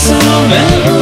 Somewhere